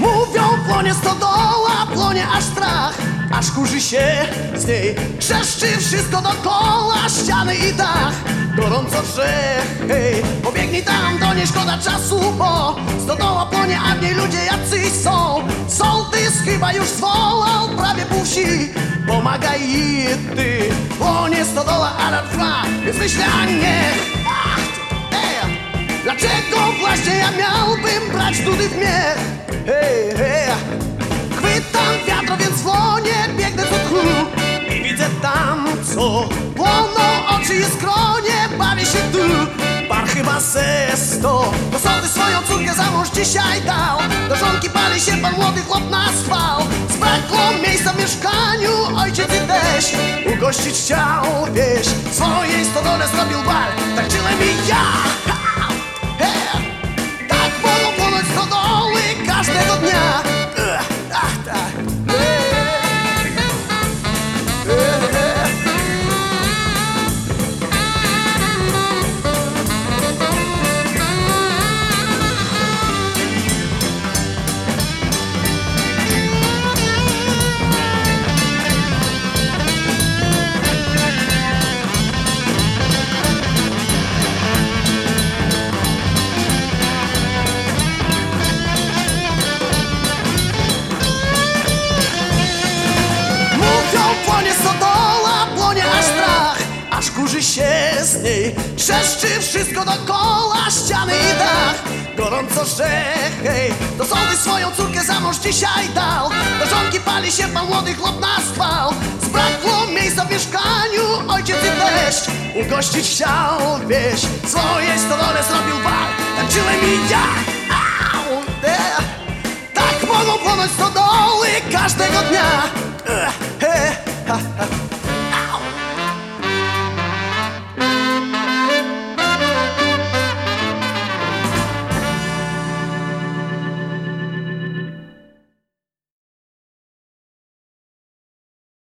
Mówią, płonie stodoła, płonie aż strach. Aż kurzy się z niej Trzeszczy wszystko dookoła, ściany i dach. Gorąco że hej Pobiegnij tam, do niej szkoda czasu, bo Stodoła płonie, a w niej ludzie jacyś są. Sołtys chyba już zwołał prawie pół wsi Pomagaj i ty Płonie stodoła, a na trwa Więc myślę, a ja miałbym brać tudy w miech? Hej, hej. Chwytam wiatr, więc dłonie Biegnę do tchu. I widzę tam, co Płoną oczy i skronie Bawię się tu. Bar chyba sesto Do sądy swoją córkę za mąż dzisiaj dał. Do żonki pali się pan młody chłop na schwał Zbrakło miejsca w mieszkaniu Ojciec i teść. Ugościć chciał, wieś Swojej stodole zrobił bar się z niej Trzeszczy wszystko dokoła, ściany i dach. Gorąco, że hej Do sądy swoją córkę za mąż dzisiaj dał? Do żonki pali się pan młody chłop na schwał Zbrakło miejsca w mieszkaniu, ojciec i teść Ugościć chciał wieś Swojej stodole zrobił bar Tańczyłem i ja Au, eh. Tak mogą płonąć stodoły każdego dnia. Ech, he, ha, ha.